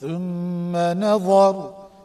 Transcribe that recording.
ثم نظر